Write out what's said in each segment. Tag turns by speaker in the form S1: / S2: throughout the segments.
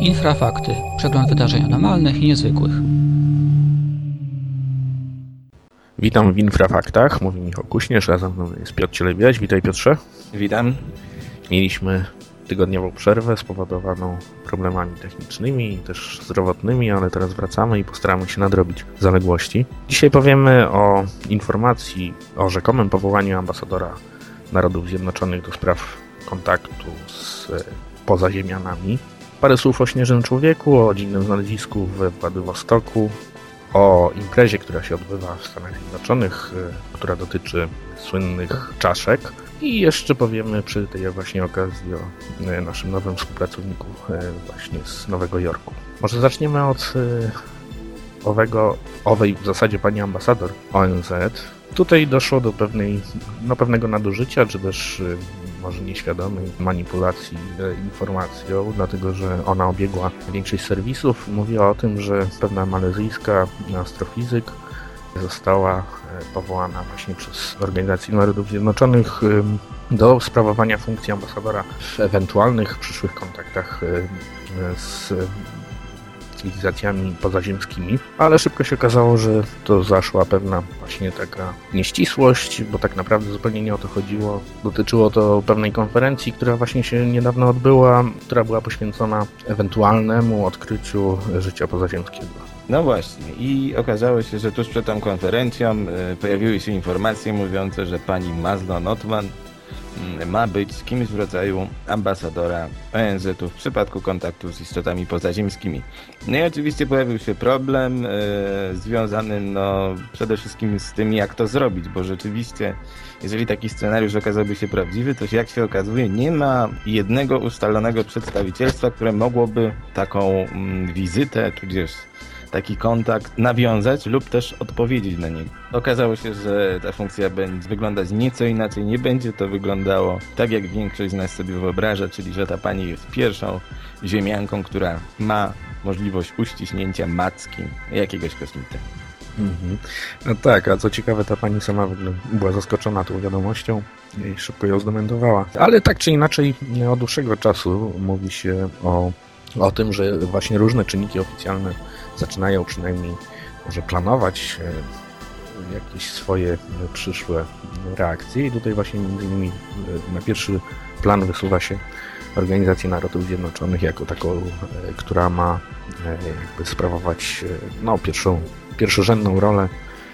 S1: Infrafakty. Przegląd wydarzeń anormalnych i niezwykłych.
S2: Witam w Infrafaktach, mówi Michał Kuśnierz, a za mną jest Piotr Cielebiaś. Witaj Piotrze.
S3: Witam.
S2: Mieliśmy tygodniową przerwę spowodowaną problemami technicznymi i też zdrowotnymi, ale teraz wracamy i postaramy się nadrobić zaległości. Dzisiaj powiemy o informacji o rzekomym powołaniu ambasadora Narodów Zjednoczonych do spraw kontaktu z pozaziemianami. Parę słów o śnieżnym człowieku, o dziwnym znalezisku w Władywostoku, o imprezie, która się odbywa w Stanach Zjednoczonych, y, która dotyczy słynnych czaszek. I jeszcze powiemy przy tej właśnie okazji o y, naszym nowym współpracowniku y, właśnie z Nowego Jorku. Może zaczniemy od owego, owej w zasadzie pani ambasador ONZ. Tutaj doszło do pewnej, no, pewnego nadużycia, czy też może nieświadomej manipulacji informacją, dlatego że ona obiegła większość serwisów. Mówiła o tym, że pewna malezyjska astrofizyk została e, powołana właśnie przez Organizację Narodów Zjednoczonych do sprawowania funkcji ambasadora w ewentualnych przyszłych kontaktach z cywilizacjami pozaziemskimi, ale szybko się okazało, że to zaszła pewna właśnie taka nieścisłość, bo tak naprawdę zupełnie nie o to chodziło. Dotyczyło to pewnej konferencji, która właśnie się niedawno odbyła, która była poświęcona ewentualnemu odkryciu życia pozaziemskiego.
S3: No właśnie i okazało się, że tuż przed tą konferencją e, pojawiły się informacje mówiące, że pani Mazlo Notman Mm, ma być kimś w rodzaju ambasadora ONZ-u w przypadku kontaktu z istotami pozaziemskimi. No i oczywiście pojawił się problem yy, związany no, przede wszystkim z tym, jak to zrobić, bo rzeczywiście, jeżeli taki scenariusz okazałby się prawdziwy, to jak się okazuje, nie ma jednego ustalonego przedstawicielstwa, które mogłoby taką mm, wizytę, tudzież taki kontakt nawiązać lub też odpowiedzieć na niego. Okazało się, że ta funkcja będzie wyglądać nieco inaczej. Nie będzie to wyglądało tak, jak większość z nas sobie wyobraża, czyli że ta pani jest pierwszą ziemianką, która ma możliwość uściśnięcia macki jakiegoś kosmity.
S2: Mhm. No tak, a co ciekawe, ta pani sama była zaskoczona tą wiadomością i szybko ją zdementowała. Ale tak czy inaczej, od dłuższego czasu mówi się o, o tym, że właśnie różne czynniki oficjalne zaczynają przynajmniej może planować e, jakieś swoje przyszłe reakcje i tutaj właśnie między innymi e, na pierwszy plan wysuwa się Organizacja Narodów Zjednoczonych jako taką, e, która ma jakby sprawować no, pierwszą, pierwszorzędną rolę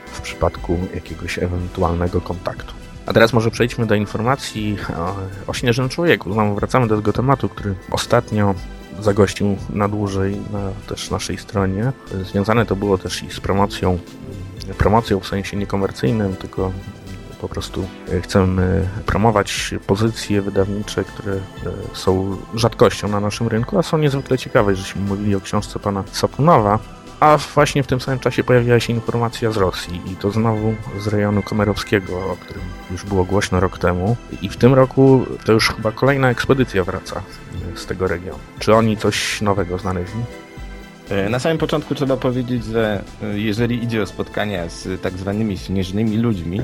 S2: w przypadku jakiegoś ewentualnego kontaktu. A teraz może przejdźmy do informacji o, o Śnieżnym Człowieku. Znowu wracamy do tego tematu, który ostatnio zagościł na dłużej na też naszej stronie. Związane to było też i z promocją, promocją w sensie niekomercyjnym, tylko po prostu chcemy promować pozycje wydawnicze, które e, są rzadkością na naszym rynku, a są niezwykle ciekawe, żeśmy mówili o książce pana Sapunowa, a właśnie w tym samym czasie pojawiła się informacja z Rosji i to znowu z rejonu komerowskiego, o którym już było głośno rok temu. I w tym roku to już chyba kolejna ekspedycja wraca z tego regionu. Czy oni coś nowego znaleźli?
S3: E, na samym początku trzeba powiedzieć, że e, jeżeli idzie o spotkania z tak zwanymi śnieżnymi ludźmi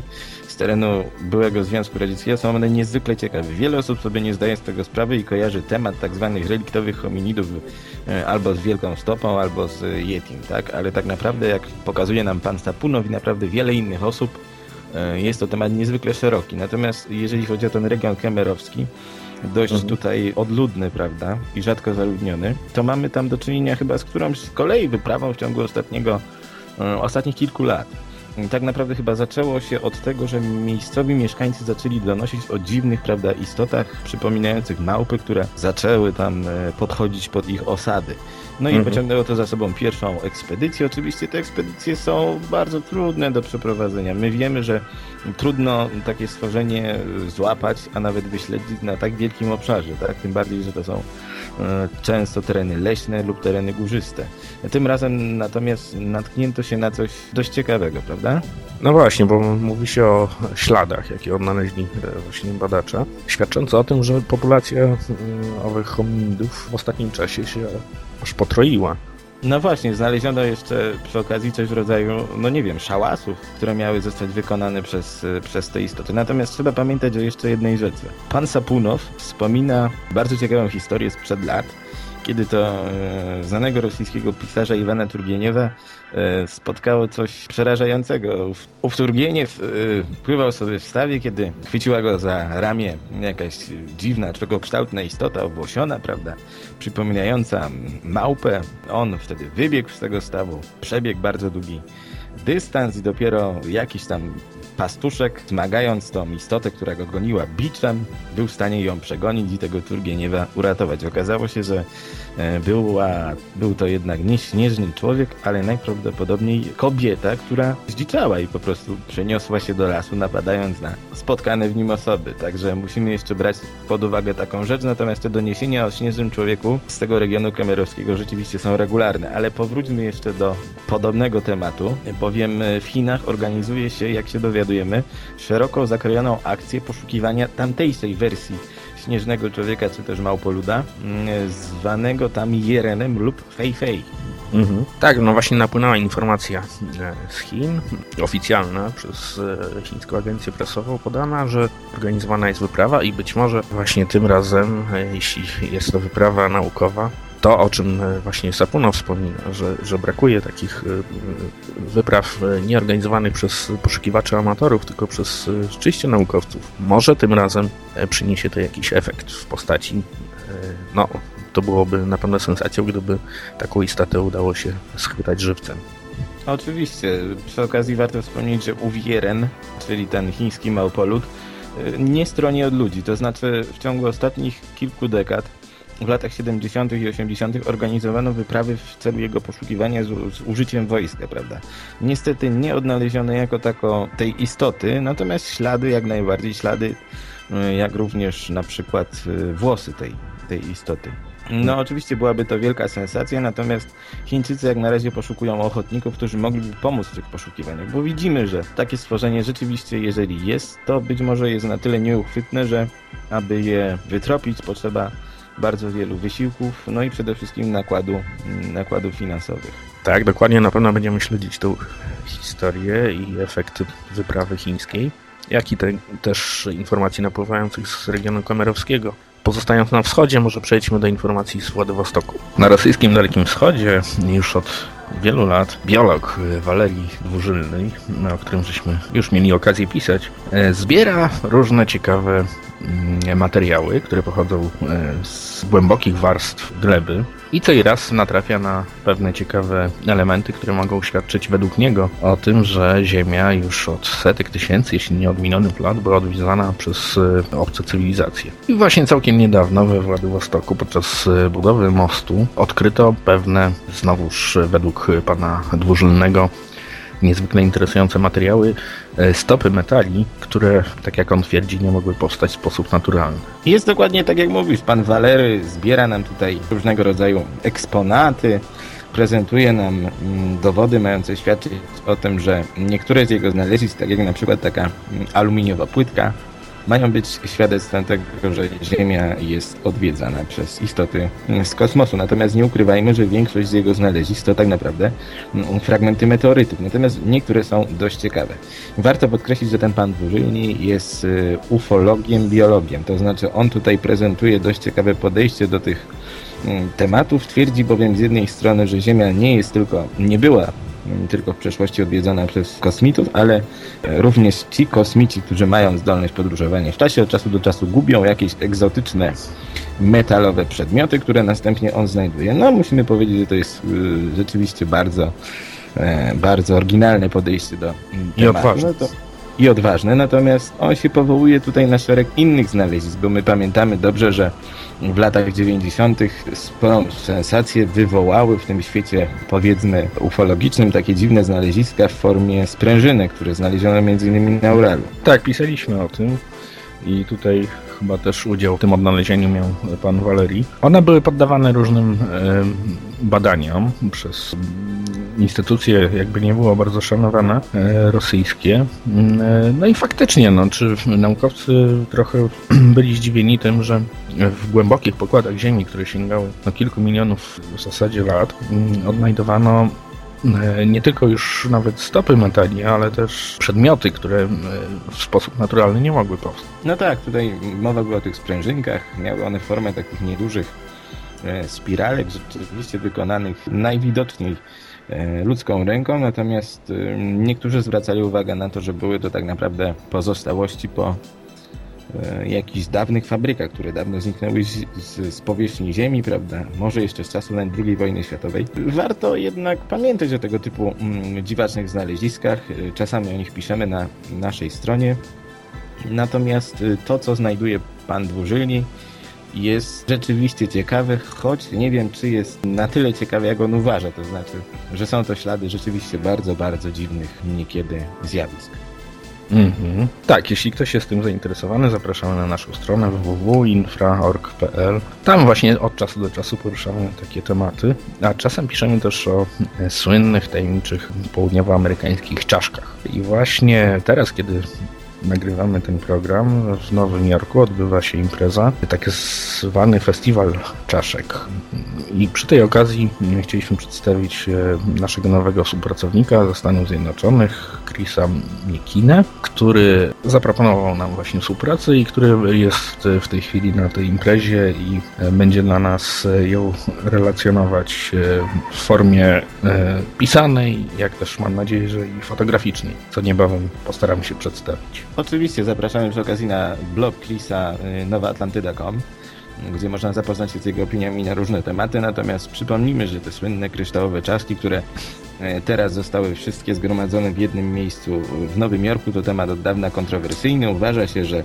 S3: terenu byłego Związku Radzieckiego, są one niezwykle ciekawe. Wiele osób sobie nie zdaje z tego sprawy i kojarzy temat tak zwanych reliktowych hominidów e, albo z wielką stopą, albo z Yetim, tak? Ale tak naprawdę, jak pokazuje nam pan Stapunow i naprawdę wiele innych osób, jest to temat niezwykle szeroki. Natomiast jeżeli chodzi o ten region kemerowski, dość mhm. tutaj odludny, prawda, i rzadko zaludniony, to mamy tam do czynienia chyba z którąś z kolei wyprawą w ciągu ostatniego, e, ostatnich kilku lat. Tak naprawdę chyba zaczęło się od tego, że miejscowi mieszkańcy zaczęli donosić o dziwnych, prawda, istotach przypominających małpy, które zaczęły tam e, podchodzić pod ich osady. No i mhm. pociągnęło to za sobą pierwszą ekspedycję. Oczywiście te ekspedycje są bardzo trudne do przeprowadzenia. My wiemy, że trudno takie stworzenie złapać, a nawet wyśledzić na tak wielkim obszarze, tak? Tym bardziej, że to są e, często tereny leśne lub tereny górzyste. Tym razem natomiast natknięto się na coś dość ciekawego, prawda?
S2: No właśnie, bo mówi się o śladach, jakie odnaleźli e, właśnie badacze, świadczące o tym, że populacja e, owych hominidów w ostatnim czasie się aż potroiła.
S3: No właśnie, znaleziono jeszcze przy okazji coś w rodzaju, no nie wiem, szałasów, które miały zostać wykonane przez, przez te istoty. Natomiast trzeba pamiętać o jeszcze jednej rzeczy. Pan Sapunow wspomina bardzo ciekawą historię sprzed lat, kiedy to e, znanego rosyjskiego pisarza Iwana Turgieniewa e, spotkało coś przerażającego. Ów- Turgieniew e, pływał sobie w stawie, kiedy chwyciła go za ramię jakaś dziwna, człowiekokształtna istota, obłosiona, prawda, przypominająca małpę. On wtedy wybiegł z tego stawu, przebiegł bardzo długi dystans i dopiero jakiś tam pastuszek, zmagając tą istotę, która go goniła biczem, był w stanie ją przegonić i tego Turgieniewa uratować. Okazało się, że e, była, był to jednak nie śnieżny człowiek, ale najprawdopodobniej kobieta, która zdziczała i po prostu przeniosła się do lasu, napadając na spotkane w nim osoby. Także musimy jeszcze brać pod uwagę taką rzecz, natomiast te doniesienia o śnieżnym człowieku z tego regionu kamerowskiego rzeczywiście są regularne. Ale powróćmy jeszcze do podobnego tematu, bowiem w Chinach organizuje się, jak się dowiadujemy, szeroko zakrojoną akcję poszukiwania tamtejszej wersji śnieżnego człowieka, czy też małpoluda, mm, zwanego tam Jerenem lub Fei Fei.
S2: Mhm. Tak, no właśnie napłynęła informacja e, z Chin, oficjalna przez e, chińską agencję prasową podana, że organizowana jest wyprawa i być może właśnie tym razem, e, jeśli jest to wyprawa naukowa, to o czym e, właśnie Sapuno wspomina, że, że brakuje takich e, wypraw e, nie organizowanych przez poszukiwaczy amatorów, tylko przez rzeczywiście naukowców. Może tym razem przyniesie to jakiś efekt w postaci, no to byłoby na pewno sensacją, gdyby taką istotę udało się schwytać żywcem.
S3: Oczywiście, przy okazji warto wspomnieć, że ów Jeren, czyli ten chiński małpolud, nie stroni od ludzi. To znaczy w ciągu ostatnich kilku dekad, w latach 70. i 80. organizowano wyprawy w celu jego poszukiwania z, z użyciem wojska, prawda? Niestety nie odnaleziono jako tako tej istoty, natomiast ślady, jak najbardziej ślady, y, jak również na przykład y, włosy tej, tej istoty. No oczywiście byłaby to wielka sensacja, natomiast Chińczycy jak na razie poszukują ochotników, którzy mogliby pomóc w tych poszukiwaniach, bo widzimy, że takie stworzenie rzeczywiście, jeżeli jest, to być może jest na tyle nieuchwytne, że aby je wytropić potrzeba bardzo wielu wysiłków, no i przede wszystkim nakładu, mm, nakładów finansowych.
S2: Tak, dokładnie na pewno będziemy śledzić tą historię i efekty wyprawy chińskiej, jak i te, też informacji napływających z regionu kamerowskiego. Pozostając na wschodzie, może przejdźmy do informacji z Władywostoku. Na rosyjskim Dalekim Wschodzie już od wielu lat biolog Walerii Dwużylny, o którym żeśmy już mieli okazję pisać, e, zbiera różne ciekawe mm, materiały, które pochodzą e, z głębokich warstw gleby i co i raz natrafia na pewne ciekawe elementy, które mogą świadczyć według niego o tym, że Ziemia już od setek tysięcy, jeśli nie od minionych lat, była odwiedzana przez e, obce cywilizacje. I właśnie całkiem niedawno we Władywostoku podczas budowy mostu odkryto pewne, znowuż e, pana Dwużylnego, niezwykle interesujące materiały, e, stopy metali, które, tak jak on twierdzi, nie mogły powstać w sposób naturalny.
S3: Jest dokładnie tak jak mówisz, pan Walery zbiera nam tutaj różnego rodzaju eksponaty, prezentuje nam mm, dowody mające świadczyć o tym, że niektóre z jego znalezisk, tak jak na przykład taka mm, aluminiowa płytka, mają być świadectwem tego, że Ziemia jest odwiedzana przez istoty z kosmosu. Natomiast nie ukrywajmy, że większość z jego znalezisk to tak naprawdę mm, fragmenty meteorytów. Natomiast niektóre są dość ciekawe. Warto podkreślić, że ten pan Dwurzylni jest y, ufologiem, biologiem. To znaczy on tutaj prezentuje dość ciekawe podejście do tych mm, tematów. Twierdzi bowiem z jednej strony, że Ziemia nie jest tylko, nie była mm, tylko w przeszłości odwiedzana przez kosmitów, ale e, również ci kosmici, którzy mają zdolność podróżowania w czasie, od czasu do czasu gubią jakieś egzotyczne metalowe przedmioty, które następnie on znajduje. No musimy powiedzieć, że to jest y, rzeczywiście bardzo e, bardzo oryginalne podejście do
S2: I
S3: tematu.
S2: odważne.
S3: No to, I odważne, natomiast on się powołuje tutaj na szereg innych znalezisk, bo my pamiętamy dobrze, że w latach 90. sporą sensację wywołały w tym świecie, powiedzmy, ufologicznym takie dziwne znaleziska w formie sprężynek, które znaleziono m.in. na Uralu.
S2: Tak, pisaliśmy o tym i tutaj chyba też udział w tym odnalezieniu miał pan Walerii. One były poddawane różnym em, badaniom przez instytucje, jakby nie było bardzo szanowane, e, rosyjskie. Mm, e, No i faktycznie, no, czy naukowcy trochę byli zdziwieni tym, że w głębokich pokładach Ziemi, które sięgały no, kilku milionów w zasadzie lat, mm, odnajdowano E, nie tylko już nawet stopy metali, ale też przedmioty, które w sposób naturalny nie mogły powstać.
S3: No tak, tutaj mowa była o tych sprężynkach, miały one formę takich niedużych spiralek, rzeczywiście wykonanych najwidoczniej ludzką ręką, natomiast e, niektórzy zwracali uwagę na to, że były to tak naprawdę pozostałości po e, jakichś dawnych fabrykach, które dawno zniknęły z, z, powierzchni Ziemi, prawda? Może jeszcze z czasów II wojny światowej. Warto jednak pamiętać o tego typu mm, dziwacznych znaleziskach. E, Czasami o nich piszemy na naszej stronie. Natomiast y, to, co znajduje pan Dwużyli, jest rzeczywiście ciekawe, choć nie wiem, czy jest na tyle ciekawe, jak on uważa. To znaczy, że są to ślady rzeczywiście bardzo, bardzo dziwnych niekiedy zjawisk.
S4: Mhm. Tak, jeśli ktoś jest tym zainteresowany, zapraszamy na naszą stronę www.infra.org.pl. Tam właśnie od czasu do czasu poruszamy takie tematy, a czasem piszemy też o słynnych, tajemniczych południowoamerykańskich czaszkach. I właśnie teraz, kiedy nagrywamy ten program, w Nowym Jorku odbywa się impreza, tak zwany festiwal czaszek. I przy tej okazji chcieliśmy przedstawić e, naszego nowego współpracownika ze Stanów Zjednoczonych, Chrisa Mikinę, który zaproponował nam właśnie współpracę i który jest w tej chwili na tej imprezie i e, będzie dla nas e, ją relacjonować w formie pisanej, jak też mam nadzieję, że i fotograficznej, co niebawem postaramy się przedstawić.
S3: Oczywiście zapraszamy przy okazji na blog Chrisa y, nowaatlantyda.com, gdzie można zapoznać się z jego opiniami na różne tematy. Natomiast przypomnijmy, że te słynne kryształowe czaszki, które teraz zostały wszystkie zgromadzone w jednym miejscu w Nowym Jorku, to temat od dawna kontrowersyjny. Uważa się, że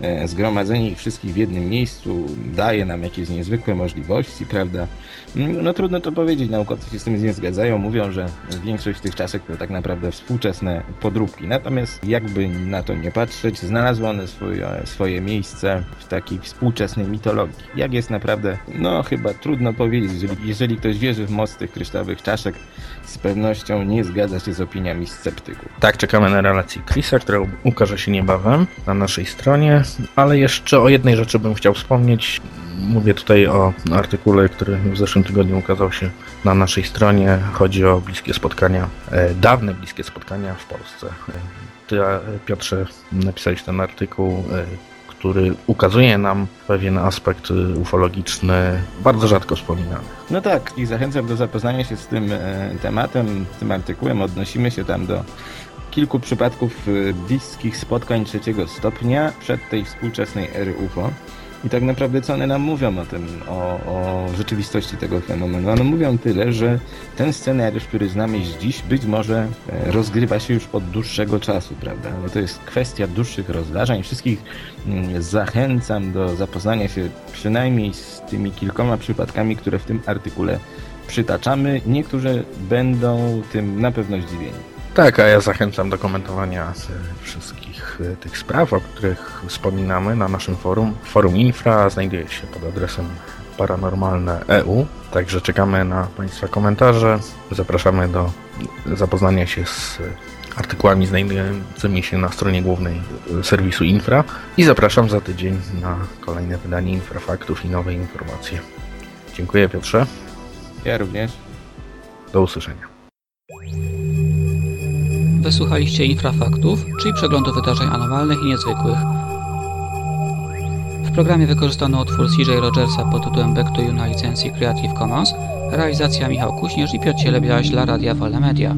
S3: e, zgromadzenie ich wszystkich w jednym miejscu daje nam jakieś niezwykłe możliwości, prawda? Mm, No trudno to powiedzieć, naukowcy się z tym nie zgadzają, mówią, że większość tych czaszek to tak naprawdę współczesne podróbki. Natomiast jakby na to nie patrzeć, znalazły one swoje, swoje miejsce w takiej współczesnej mitologii. Jak jest naprawdę, no chyba trudno powiedzieć, jeżeli, jeżeli ktoś wierzy w moc tych kryształowych czaszek, z nie zgadza się z opiniami sceptyków.
S4: Tak, czekamy na relację Chrisa, która ukaże się niebawem na naszej stronie, ale jeszcze o jednej rzeczy bym chciał wspomnieć. Mówię tutaj o artykule, który w zeszłym tygodniu ukazał się na naszej stronie. Chodzi o bliskie spotkania, e, dawne bliskie spotkania w Polsce. E, Ty, Piotrze, napisałeś ten artykuł, e, który ukazuje nam pewien aspekt e, ufologiczny, bardzo rzadko wspominany.
S3: No tak, i zachęcam do zapoznania się z tym e, tematem, tym artykułem. Odnosimy się tam do kilku przypadków e, bliskich spotkań trzeciego stopnia przed tej współczesnej ery UFO. I tak naprawdę co one nam mówią o tym, o, o rzeczywistości tego fenomenu? One mówią tyle, że ten scenariusz, który znamy dziś, być może e, rozgrywa się już od dłuższego czasu, prawda? Ale to jest kwestia dłuższych rozważań. Wszystkich mm, zachęcam do zapoznania się przynajmniej z tymi kilkoma przypadkami, które w tym artykule przytaczamy. Niektórzy będą tym na pewno zdziwieni.
S4: Tak, a ja zachęcam do komentowania wszystkich e, tych spraw, o których wspominamy na naszym forum. Forum Infra znajduje się pod adresem paranormalne.eu, także czekamy na Państwa komentarze. Zapraszamy do zapoznania się z artykułami znajdującymi się na stronie głównej e, serwisu Infra i zapraszam za tydzień na kolejne wydanie Infrafaktów i nowe informacje. Dziękuję Piotrze,
S3: Ja również.
S4: do usłyszenia.
S1: Wysłuchaliście Infrafaktów, czyli przeglądu wydarzeń anormalnych i niezwykłych. W programie wykorzystano utwór CJ Rogersa pod tytułem Back to You na licencji Creative Commons, realizacja Michał Kuśnierz i Piotr Cielebiaś dla Radia Wolne Media.